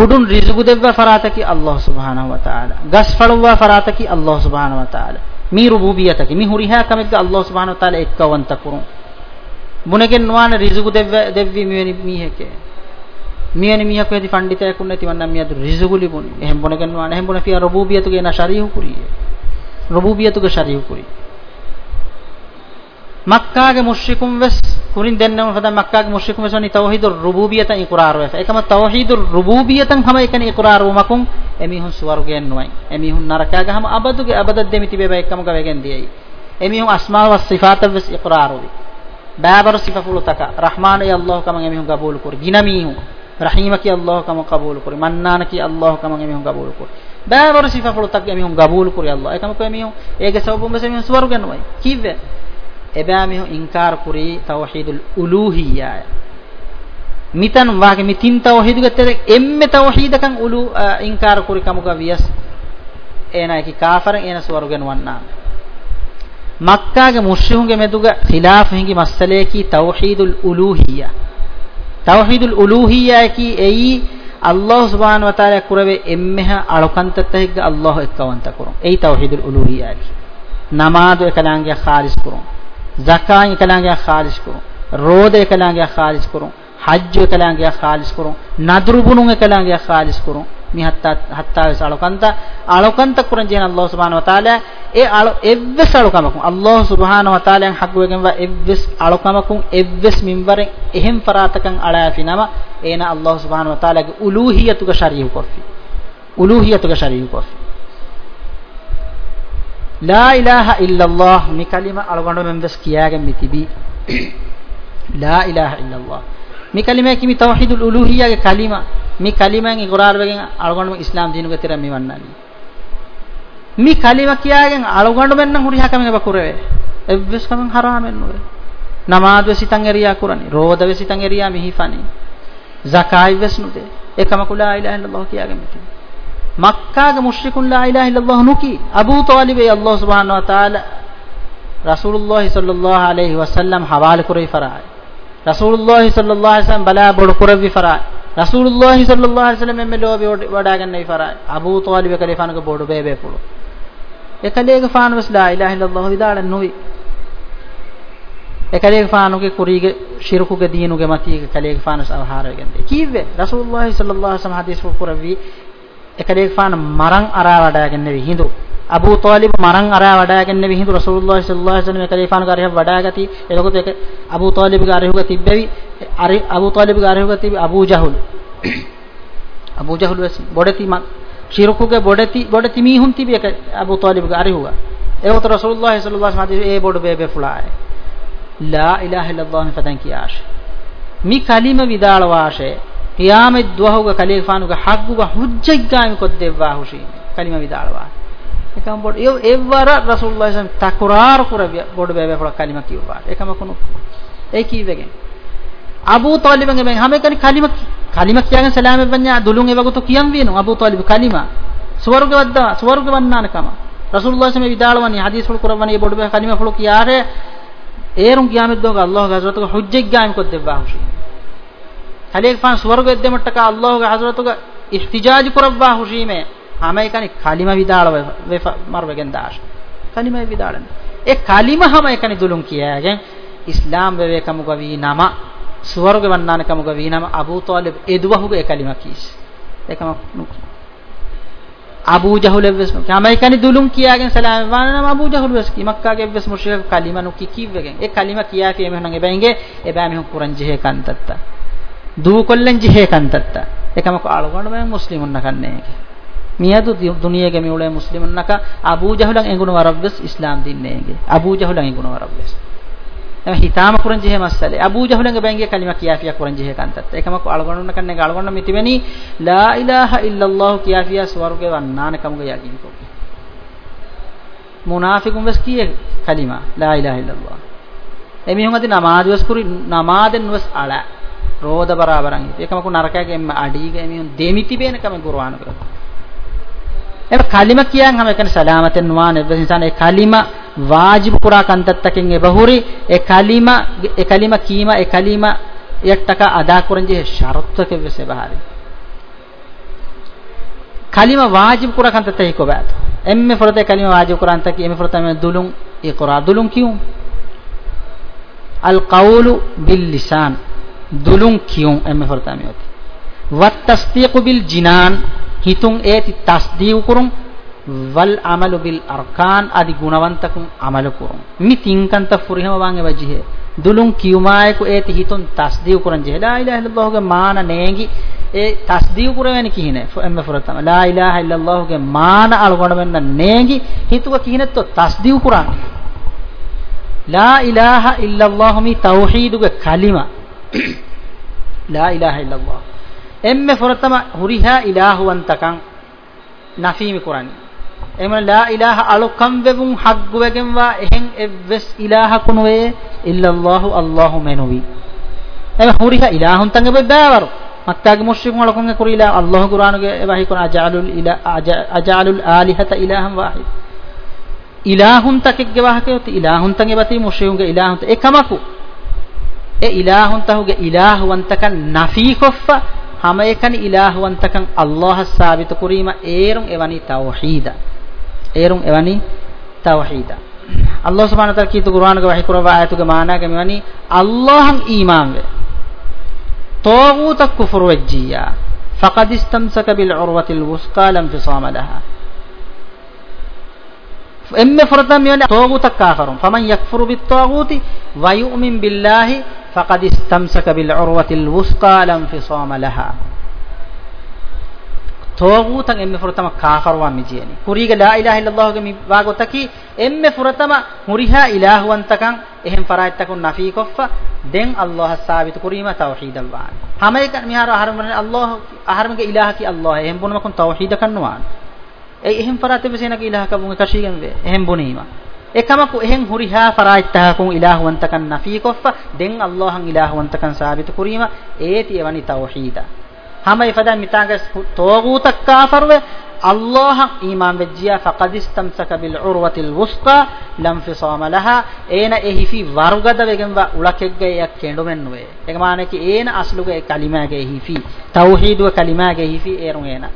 උඩුන් රිසුකු දෙවවා ෆරාතකි අල්ලාහ් සුබ්හානහු වතාලා ගස් ෆලුවා ෆරාතකි අල්ලාහ් සුබ්හානහු වතාලා මේ රුබූබියතකි මේ හුරිහා කමෙද්ද අල්ලාහ් සුබ්හානහු වතාලා එක්කවන්ත කුරුන් මුණගෙන් නොවන රිසුකු දෙව්වි මෙවැනි මීහකේ මෙවැනි මීහක වෙදි පඬිතයෙක් උන්නේ තිවන්න මියද රිසුකු ලිබුනි එහෙම මුණගෙන් නොවන එහෙම මුණ ෆියා රබූබියතුගේ නශරීහු කුරිය රබූබියතුගේ ශරීහු කුරිය මක්කාගේ මුස්ලිකුම් වෙස් කුරින් දෙන්නම හදා මක්කාගේ මුස්ලිකුම් වෙස් වනි තවහීදුර් රුබූබියතන් ඉකරාර වෙස් ඒකම තවහීදුර් රුබූබියතන් හැම එකන ඉකරාර වමකුම් එමිහුන් ස්වර්ගයෙන් නොයි එමිහුන් නරකයාගේ හැම අබදුගේ අබදද් දෙමි තිබේ බෑ එකම ගවගෙන් දියයි එමිහුන් අස්මා වස් සිෆාත වෙස් ඉකරාර වෙයි බෑවරු සිපපුලතක රහමානයි අල්ලාහ් කමං එමිහුන් ගබූල් කුරි ගිනමීහු රහීමකි අල්ලාහ් කමං කබූල් කුරි මන්නානකි අල්ලාහ් කමං එමිහුන් ගබූල් කුරි බෑවරු සිපපුලතක එමිහුන් ගබූල් කුරි අල්ලාහ් එකම කමිහුන් ඒගේ සබුම් බසමිහුන් සුවරු ගන්නවයි කිව්වේ එබෑමිහුන් ඉන්කාර් කුරි තවහීදුල් උලූහියාය මිතන් වාගේ මිතින් තවහීදු ගත්තේ එම්මෙ තවහීදකන් උලූ ඉන්කාර් කුරි කමුක වියස් එනයි කි කාෆරන් එන සුවරු ගන්නවන්නා මක්කාගේ මුස්ලිමුන්ගේ මෙතුග ඛිලාෆ හිඟි මස්සලේ කි තවහීදුල් උලූහියා තවහීදුල් උලූහියා කි එයි අල්ලාහ් සුබ්හාන ව තාලා කුරවේ එම්මහ අලකන්තතෙහි අල්ලාහ් එක්කවන්ත කුරුම් එයි තවහීදුල් උලූහියා කි නමාද එකලංගේ ખાලිස් කුරුම් zakat එකලංගේ ખાලිස් කුරුම් රෝද එකලංගේ ખાලිස් කුරුම් හජ් එකලංගේ ખાලිස් කුරුම් නදරු බුණුන් එකලංගේ ખાලිස් කුරුම් mi hatta hatta salukanta alukanta kuranjena Allah subhanahu wa taala e alu evves alukamakun Allah subhanahu wa taala hakkuwegen wa evves alukamakun evves minbaren ehem faratakan alafi nama ena Allah subhanahu wa taala ge uluhiyatu ge shariyu kofi uluhiyatu ge shariyu kofi la ilaha illallah mi kalima alugandu memves kiyagen mitibi la ilaha illallah මේ කලිමා කිමි තවහීදුල් උලූහියාගේ කලිමා මේ කලිමෙන් ඉගොරාල් වගෙන් අලගොඬම ඉස්ලාම් දිනුක තෙරම් මෙවන්නන්නේ මේ කලිමා කියාගෙන් අලගොඬ මෙන්න හුරියා කමෙන් බකුරේ එව්වස් කමෙන් හරාමෙන් නෝ නමාද වෙසිතන් එරියා කුරණි රෝද වෙසිතන් එරියා මිහිෆණි zakai වෙස්නුදේ ඒකම කුලා ඉලාහ ඉල්ලල්ලාහ කියාගෙන් මෙති මක්කාගේ මුෂ්රිකුන් ලා ඉලාහ ඉල්ලල්ලාහ නුකි අබූ තාලිබේ අල්ලාහ් සුබ්හානහු වතාලා රසූලුල්ලාහි සල්ලල්ලාහු අලයිහි වසල්ලම් හවාල කුරේ ෆරායි රසූලුල්ලාහි සල්ලල්ලාහු අලයිහි වසල්ලම් බලා බොඩ කරවි ෆරා රසූලුල්ලාහි සල්ලල්ලාහු අලයිහි වසල්ලම් මෙමෙ ලෝබි වඩා ගන්නයි ෆරා අබූ තාලිබ කලේ ෆානක බොඩ බේ බේ පුළු එකලේක ෆාන වස් ලා ඉලාහ ඉල්ලල්ලාහ් විදාල නොවි එකලේක ෆානුගේ කුරීගේ ශිරකුගේ දිනුගේ මතීගේ කලේක ෆානස් අවහාර වෙන්නේ කීවේ රසූලුල්ලාහි සල්ලල්ලාහු අලයිහි වසල්ලම් හදීස් කරවි එකලේක ෆාන මරන් අරා වඩා ගන්නේ හිඳු අබූ තාලිබ් මරන් අරා වඩාගෙන නබි හිඳු රසූලුල්ලාහි සල්ලල්ලාහු අලයිහි වසල්ලම කලිෆාන ගාරේ වඩාගති එලකොත එක අබූ තාලිබ් ගාරේහුග තිබ්බැවි අරි අබූ තාලිබ් ගාරේහුග තිබ්බ අබූ ජහල් අබූ ජහල් වස් බොඩති මත් ශිරකුගේ බොඩති බොඩති මීහුන් තිබි එක අබූ තාලිබ් ගාරේහුග එලකොත රසූලුල්ලාහි සල්ලල්ලාහු අලයිහි වසල්ලම ඒ බොඩ බේබේ ෆුලායි ලා ඉලාහ ඉල්ලල්ලාහ් ෆතන් කියාෂ මි කලිම විදාල වාෂේ කියාමෙ ද්වහුග කලිෆානුග හග්ගුග හුජ්ජග්ගාමි කොද්දෙව්වා හුෂී කලිම විදාල වාෂේ ekam bod yo evvara rasulullah sallam takrar kurabya bod bebe hola kalima kiwwa ekam kunu eki wegen abu talib nge men hame kani kalima kalima kiyagen salame banya dulun ewagu to kiyam wenu abu talib kalima swarga wadda swarga wannana kama rasulullah sallam vidalwani hadis hol kurabani bod bebe kalima hol kiyare erun kiyamet doga allah hazrat ko hujjaj gaim ko debba hushi hale ek fan swarga edde mattaka allah hazrat ko ihtijaj kurabba hushi me හැම එකනේ කලිම විදාල මර්වගෙන් දාශ කලිම විදාලන ඒ කලිම හැම එකනේ දුලුම් කියාගෙන් ඉස්ලාම් වේවේ කමුක වී නම ස්වර්ග වන්නාන කමුක වී නම Abu Talib එදුවහුගේ කලිම කීස් ඒකම නුක්සා අබූ ජහුල් එවස් කැමයිකනි දුලුම් කියාගෙන සලාම වන්නම අබූ ජහුල් එවස් කි මක්කාගේ එවස් මුෂික කලිමා නුකි කිව්වගෙන් ඒ කලිමා කියා කිය මෙහෙනම් එබැයින්ගේ එබෑ මෙහු කුරන් ජෙහෙ කන්තත්ත දූ කොල්ලන් ජෙහෙ කන්තත්ත එකම කාලගොන්න මම මුස්ලිමුන් නකන්නේ මියදු දුනියගේ මිවුලේ මුස්ලිමන්නක අබූ ජහලන් එඟුණ වරබ්බස් ඉස්ලාම් දින්නේගේ අබූ ජහලන් එඟුණ වරබ්බස් එම හිතාම කුරන් ජෙහ මස්සලේ අබූ ජහලන්ගේ බැංගේ කලිමා කියාෆියා කුරන් ජෙහ කන්තත් ඒකම අලගොන්න කන්නේ අලගොන්න මිතිවෙනි ලා ඉලාහා ඉල්ලල්ලාහ් කියාෆියා ස්වර්ගේ වන්නාන කමුගේ යකින් කෝ මුනාෆිකුන් වස් කියේ කලිමා ලා ඉලාහා ඉල්ලල්ලාහ් එමිහොන් අති නමාද වස් කුරි නමාදෙන් වස් අලා රෝධ බරාබරන් ඒකම කු නරකයක එම්ම අඩීගේ එමිහොන් දෙමිති බේනකම ගුරුවාන කරා එබ කලිම කියන් හැම එකන සලාමතෙන් වාන එබසින්සන ඒ කලිම වාජිබ කුරා කන්තත්තකින් එබහුරි ඒ කලිම ඒ කලිම කීම ඒ කලිම යක්තක අදා කුරන්ජේ ෂරත්වක වෙසබහරි කලිම වාජිබ කුරා කන්තත්තයි කොබත එම්මෙ ෆරතේ කලිම වාජිබ කුරා කන්තකි එම්මෙ ෆරතම දුලුම් ඒ කුරා දුලුම් කියුම් අල් කවුලු බිල් ලිසාන් දුලුම් කියුම් එම්මෙ ෆරතම යොති වත් තස්දීකු බිල් ජිනාන් හිතුන් ඒති තස්දීව් කුරුම් වල් අමලු බිල් අර්කාන් আদি ගුණවන්තකුම් අමල කුරුම් මි තින්කන්ත ෆුරිහම වංගේ වජිහෙ දුලුන් කියුමායකු ඒති හිතුන් තස්දීව් කුරන් ජෙහ ලා ඉලාහ ඉල්ලල්ලාහුගේ මාන නේඟි ඒ තස්දීව් කුරවෙන කිහිනේ එම්ම ෆුරතම ලා ඉලාහ ඉල්ලල්ලාහුගේ මාන අලගොණ වෙන්න නේඟි හිතුව කිහිනෙත් තස්දීව් කුරන් ලා ඉලාහ ඉල්ලල්ලාහු මි තෞහීදුගේ කලිමා ලා ඉලාහ ඉල්ලල්ලාහු එම්මෙ ෆොරතම හුරිහා ඉලාහුවන්තකං නෆීමි කුරානි එම ලා ඉලාහ අලුකම් වෙවුන් හග්ගුවගෙන් වා එහෙන් එවස් ඉලාහ කුණුවේ ඉල්ලල්ලාහු අල්ලාහු මෙනුවි එම හුරිහා ඉලාහුන් තංග බෙබවරු මක්කාගේ මුස්ලිම් වලකන් කුරිලා අල්ලාහ් කුරානුගේ එවහි කුණ අජාලුල් ඉලා අජාලුල් ආලිහත ඉලාහම් වාහිද ඉලාහුන් තකෙක්ගේ වාහකයොත් ඉලාහුන් තංගේ බති මුස්ලිම්ගේ ඉලාහුන් එකමකු ඒ ඉලාහුන් තහුගේ ඉලාහුවන්තක නෆී කොෆා ಹಮಯಕನಿ ಇಲಾಹುವಂತಕಂ ಅಲ್ಲಾಹ ಸಾಬಿತು ಕುರೀಮ ಏರುಂ ಎವನಿ ತೌಹೀದ ಏರುಂ ಎವನಿ ತೌಹೀದ ಅಲ್ಲಾಹ್ ಸುಬ್ಹಾನಹು ವ ತಆಲಾ ಕೀತು ಕುರಾನ್ ಗ ವಹಿ ಕುರವ ಆಯತು ಗ ಮಾನಾ ಗ ಮೆವನಿ ಅಲ್ಲಾಹಂ ಈಮಾನ್ ವೆ ತೋಗೂತ ಕುಫರ್ ವಜ್ಜಿಯ ಫಕದ್ ಇಸ್ತಮ್ಸಕ ಬಿಲ್ ಉರ್ವತಿಲ್ ವುಸ್ಕಾ ಲಂ ಫಿಸಾಮ ಲಹಾ ಎಮ್ಮೆ ಫರತಂ ಮೆವನಿ ತೋಗೂತ ಕಾಫರುಂ ಫಮನ್ ಯಕ್ಫುರು ಬಿತ್ ತೋಗೂತಿ ವಯುಮಿನ್ ಬಿಲ್ಲಾಹಿ فقد استمسك بالعروة الوثقى لا انفصام لها තෝගූතන් එම්මෙ ෆුරතම කාකරුවා මිජියනි කුරීග ලා ඉලාහ ඉල්ලල්ලාහුගේ මි වාගොතකි එම්මෙ ෆුරතම මුරිහා ඉලාහුවන්තකන් එහෙම් ෆරායිත්තකුන් නෆී කොෆ්ෆ දෙන් අල්ලාහ සාබිත කුරීම තවහීදල් වාන හැම එක මිහාර අහරමන අල්ලාහ අහරමගේ ඉලාහ කි අල්ලාහ එහෙම් බොනමකුන් තවහීද කන්නවාන ඒ එහෙම් ෆරාතෙ මෙසේනක ඉලාහ කබුන් කශීගම් වේ එහෙම් බොනීමා ekamaku ehen huriha faraittaha kun ilahuwantakan nafi koffa den Allahan ilahuwantakan sabit kurima eti evani tauhida hama ifadan mitagas togutak kafarwe Allah iman vejjia faqad istamsaka bil urwatil wusqa lam fisama laha ena ehifi varugada vegenwa ulakegga eyak kendumenwe eka maane ki ena asluga e kalimage ehifi tauhidwa kalimage ehifi erun ena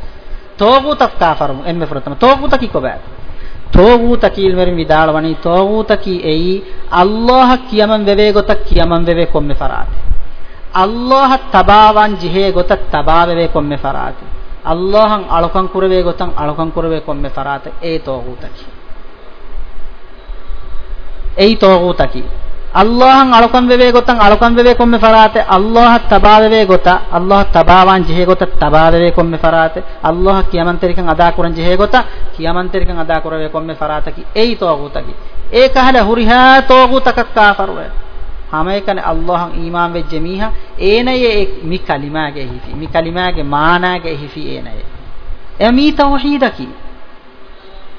togutak kafarum emme furtama togutak ikobat ತೋಗೂತ ಕೀಲ್ಮರಿನ್ ವಿದಾಳವಣಿ ತೋಗೂತ ಕಿ ಎಯಿ ಅಲ್ಲಾಹ ಕಿಯಮನ್ ವೆವೆ ಗೊತ ಕಿಯಮನ್ ವೆವೆ ಕೊಮ್ಮೆ ಫರಾತೆ ಅಲ್ಲಾಹ ತಬಾವನ್ ಜಿಹೆ ಗೊತ ತಬಾವೆವೆ ಕೊಮ್ಮೆ ಫರಾತೆ ಅಲ್ಲಾಹಂ ಅಳಕಂ ಕುರವೆ ಗೊತಂ ಅಳಕಂ ಕುರವೆ ಕೊಮ್ಮೆ ಫರಾತೆ ಎ ತೋಗೂತ ಕಿ ಎಯಿ ತೋಗೂತ ಕಿ අල්ලාහන් අලකම් වේවේ ගොතන් අලකම් වේවේ කොම්මෙ ෆරාතේ අල්ලාහ තබා වේවේ ගොත අල්ලාහ තබාවන් ජෙහෙ ගොත තබා වේවේ කොම්මෙ ෆරාතේ අල්ලාහ කියමන්තරිකන් අදා කුරන් ජෙහෙ ගොත කියමන්තරිකන් අදා කුරවේ කොම්මෙ ෆරාතකි එයි තෝගුතකි ඒ කහල හුරිහා තෝගුතක කාෆරුවේ හැම එකනේ අල්ලාහන් ඊමාන් වෙච්ච මීහා ඒනයේ මි කලිමාගේ හිෆි මි කලිමාගේ මානාගේ හිෆි ඒනයේ එමි තවහීදකි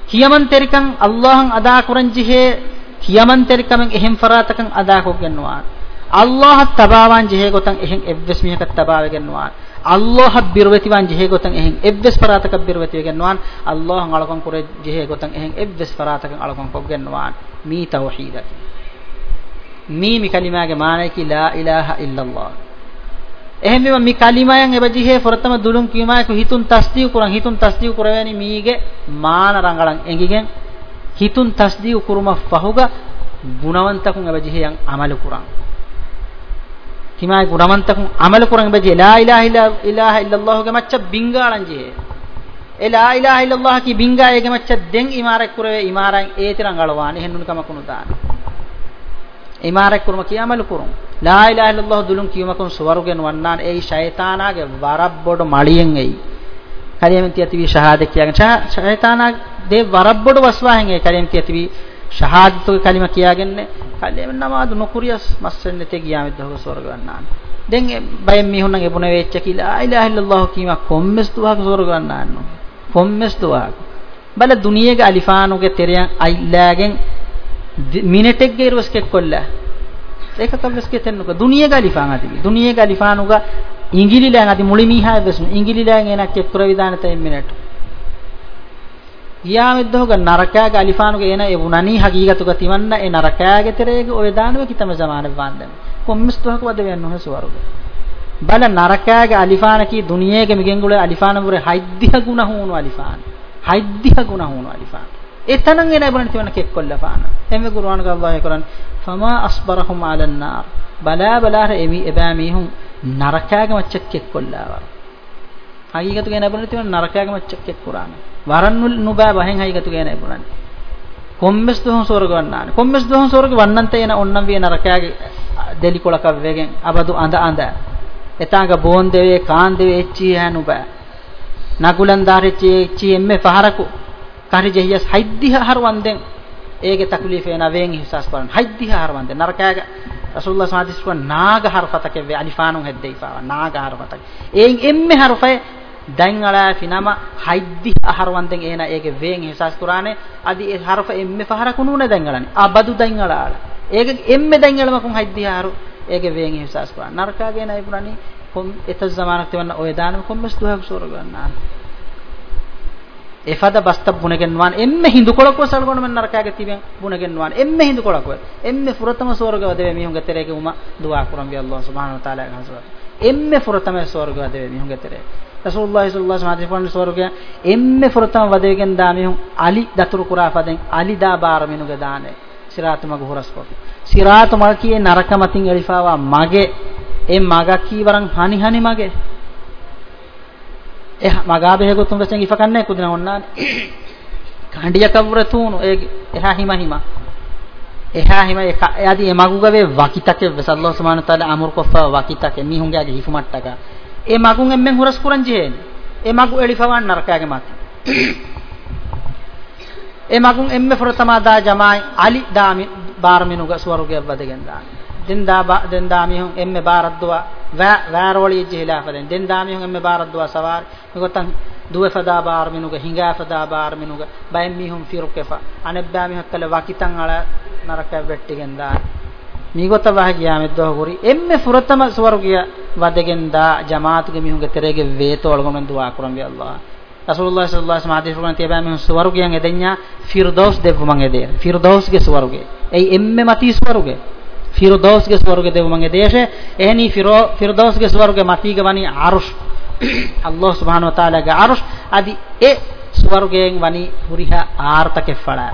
කියමන්තරිකන් අල්ලාහන් අදා කුරන් ජෙහෙ hiyaman terikamen ehem faratakan ada ko gennuwar Allah tabawan jehe gotan ehem evves mihakat tabawe gennuwar Allah birwetiwan jehe gotan ehem evves faratakan birweti gennuwan Allah ngalakon kure jehe gotan ehem evves faratakan alakon ko gennuwan mi tauhidati mi mi kalimage maanay ki la ilaha illallah එහෙම මේ කලිමයන් එබජිහේ ෆොරතම දුලුම් කීමායක හිතුන් තස්තිය කරන් හිතුන් තස්තිය කරවැනි මීගේ මාන රංගලන් එංගිගෙන් hitun tasdiu kuruma fahuga gunawantakun abajihe yang amalu kuran timai gunawantakun amalu kuran abajihe la ilaha illa ilaha illallah ge macca bingalanje e la ilaha illallah ki bingaye ge macca den imare kurave imaran e tiran galwani hennun kamakunu dan imare kuruma ki amalu kurun la ilaha illallah dulun kiyomakun suwarugen wannan ei shaytanage warabbodu maliyen ei කරියමති ඇතිවි ශහාද කියාගෙන ෂයිතානා දේ වරබ්බඩ වස්වාහෙන් ඒ කරියමති ඇතිවි ශහාදතුගේ කලිම කියාගෙන කලියම නමාදු නොකුරියස් මස්සෙන්නේ තේ ගියාමෙද්ද හොක ස්වර්ග ගන්නාන දැන් බයෙන් මිහුණන් එපුණ වෙච්ච කියලා ඉලාහ ඉල්ලල්ලාහ් කීමක් කොම්මස් දුවාක ස්වර්ග ගන්නාන කොම්මස් දුවාක බල දුනියේගේ අලිෆානුගේ තෙරයන් අයිලාගෙන් මිනිටෙක්ගේ ඉරවස්කෙක් කොල්ලා ඒක කම්මස්කේ තෙන්නුක දුනියේගේ අලිෆාන් අතිවි දුනියේගේ අලිෆානුගේ ඉංගිලිලෑන් අදි මුලි මීහා වෙස්ම ඉංගිලිලෑන් එනක් එක් ප්‍රවිධාන තෙන් මිනට යාමිද්දෝග නරකයාගේ අලිෆානුගේ එන ඒ වුණනී හකීගතුක තිවන්න ඒ නරකයාගේ තෙරේගේ ඔය දානුව කිතම සමාන වන්දන කොම්මිස්තුහක වද වෙන නොහස වරුග බල නරකයාගේ අලිෆාන කී දුනියේගේ මිගෙන්ගුල අලිෆාන මුරේ හයිද්දිහ ගුණ හුණු අලිෆාන හයිද්දිහ ගුණ හුණු අලිෆාන එතනන් එන බණති වෙන කෙක් කොල්ලපාන එමෙ ගුරුවන් ගල්ලාහ් කරන් ෆමා අස්බරහුම් අලන් නාර් බලා බලාර එමි එබෑමීහුම් නරකයාගම චක්කෙක් කොල්ලාවා හයිගතු ගේන බණති වෙන නරකයාගම චක්කෙක් කුරාන වරන්නුල් නුබා බහෙන් හයිගතු ගේන බණන් කොම්මස් දොහන් සෝරග වන්නාන කොම්මස් දොහන් සෝරග වන්නන්ත එන ඔන්නම් වේ නරකයාගේ දෙලි කොලක වේගෙන් අබදු අඳ අඳ එතාග බෝන් දෙවේ කාන් දෙවේ එච්චි හැනුබා නගුලන් දාරෙච්චි එච්චි එම්මේ පහරකෝ පරිජෙහියස් හයිද්දිහ හරවන් දැන් ඒගේ තක්ලිෆේ නවෙන් ඉහසස් කරන හයිද්දිහ හරවන් දැන් නරකයක රසූල්ලා සාදිස් කුවන් නාග හරපතක වේ අලිෆානුන් හෙද්දේපාව නාග හරපතක එයින් එම්මේ හරපේ දැන් අලා ෆිනම හයිද්දිහ හරවන් දැන් එන ඒගේ වෙන් ඉහසස් කරානේ අදි ඒ හරප එම්මේ පහරකුණුනේ දැන් අලානේ අබදු දැන් අලාල ඒක එම්මේ දැන් අලමකුන් හයිද්දිහ හරු ඒගේ වෙන් ඉහසස් කරා නරකයගේ නයි පුරණි කොම් එතස් සමානක් තවන්න ඔය දානම කොම්මස් දුහක් සෝර ගන්නා එපද බස්ත බුණගෙන්වාන් එම්මෙ හිඳු කොලක් වසල් ගොන මෙන් නරකයාගේ තිබෙන් බුණගෙන්වාන් එම්මෙ හිඳු කොලක් වේ එම්මෙ ෆුරතම ස්වර්ගව දෙවේ මිහුගේ තෙරේක උම දුවා කුරම් වි අල්ලාහ් සුබ්හානහු තාලා ගහසවා එම්මෙ ෆුරතම ස්වර්ගව දෙවේ මිහුගේ තෙරේ රසූලුල්ලාහි සල්ලල්ලාහු අලයිහි වසල්ලම් ස්වර්ගය එම්මෙ ෆුරතම වදේගෙන් දා මිහුන් අලි දතුරු කුරා පදෙන් අලි දා බාර මිනුගේ දානේ සිරාතුමග හොරස්කොත් සිරාතුමල් කියේ නරක මතින් එලිපාවා මගේ ඒ මග කීවරන් හනි හනි මගේ e magabe he gotum rasen ifa kanne kudina onnane kandiya kavratunu e eha hima hima eha hima e adi emagugave wakitake ves Allah subhanahu wa taala amur kofa wakitake mi hunge age hifumattaka e magun emmen huras kuranje e magu elifawan narkage mat e magun emme fortama da jamai ali dami barmenuga swaruge badegen dani دندا با دندا ميهم امي باردوا وا وارولي جهلا فدن دندا ميهم امي باردوا سوار ميگوتن දුව සදා බාර මිනුග හිඟා සදා බාර මිනුග බයෙන් මිහුම් සිරුකෙපා අනෙබ්බා මිහක් කල වකිතන් අල නරක වැට්ටිගෙන් දා මීගොත වහගියා මෙද්දව කුරි එම්මෙ ෆුරතම ස්වර්ගිය වදගෙන් දා ජමාතුග මිහුග තෙරේගේ වේතෝල් ගොමෙන් දුවා කරම් වි අල්ලාහ රසූලුල්ලාහ සල්ලල්ලාහු අලයිහි වසල්ලම් ආදේශ කරන තියබෑ මිහු ස්වර්ගියන් එදෙන්නා ෆිරදෝස් දෙවමන් එදේ ෆිරදෝස්ගේ ස්වර්ගේ එයි එම්මෙ මති ස්වර්ගේ फिरदौस के स्वर्ग देव मंगे देश है एहनी फिरदौस के स्वर्ग मती के वानी आरुष अल्लाह सुबहान तआला के आरुष आदि ए स्वर्ग वानी हुरिहा आर्त के फड़ा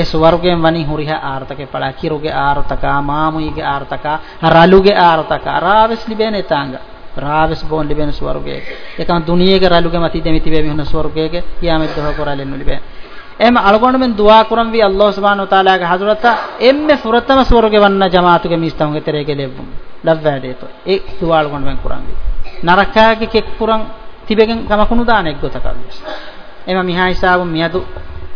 ए स्वर्ग वानी हुरिहा आर्त के पड़ा किरो के आर्त का मामुई के आर्त का रालू के आर्त का राविस लिबेन तांग राविस बोन लिबेन स्वर्ग एक दुनिया के रालू के मती देमिति बे हुन स्वर्ग के या में दोह कोरा लेनु लिबेन එහෙම අලගොණමෙන් දුවා කරම් වි අල්ලාහ් සුබ්හානහු තාලාගේ හදරත එම්මේ ෆුරතම ස්වර්ගෙ වන්න ජමාතුගේ මිස්තම්ගේ තරේකේ ලැබුම් ලබ්බෑඩේතෝ ඒ දුවා අලගොණමෙන් කරම් වි නරකාගේ කෙක් පුරන් තිබෙගෙන් කමකුණු දානෙක් ගොතකල් එම මිහා හිසාවු මියදු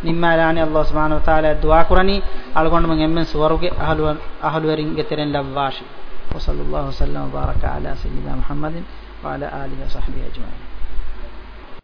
නිම්මාලානි අල්ලාහ් සුබ්හානහු තාලා දුවා කරණි අලගොණමෙන් එම්මේ ස්වර්ගෙ අහලුවන් අහලුවරින්ගේ තරෙන් ලබ්වාෂි وصلى الله وسلم وبارك على سيدنا محمد وعلى آله وصحبه أجمعين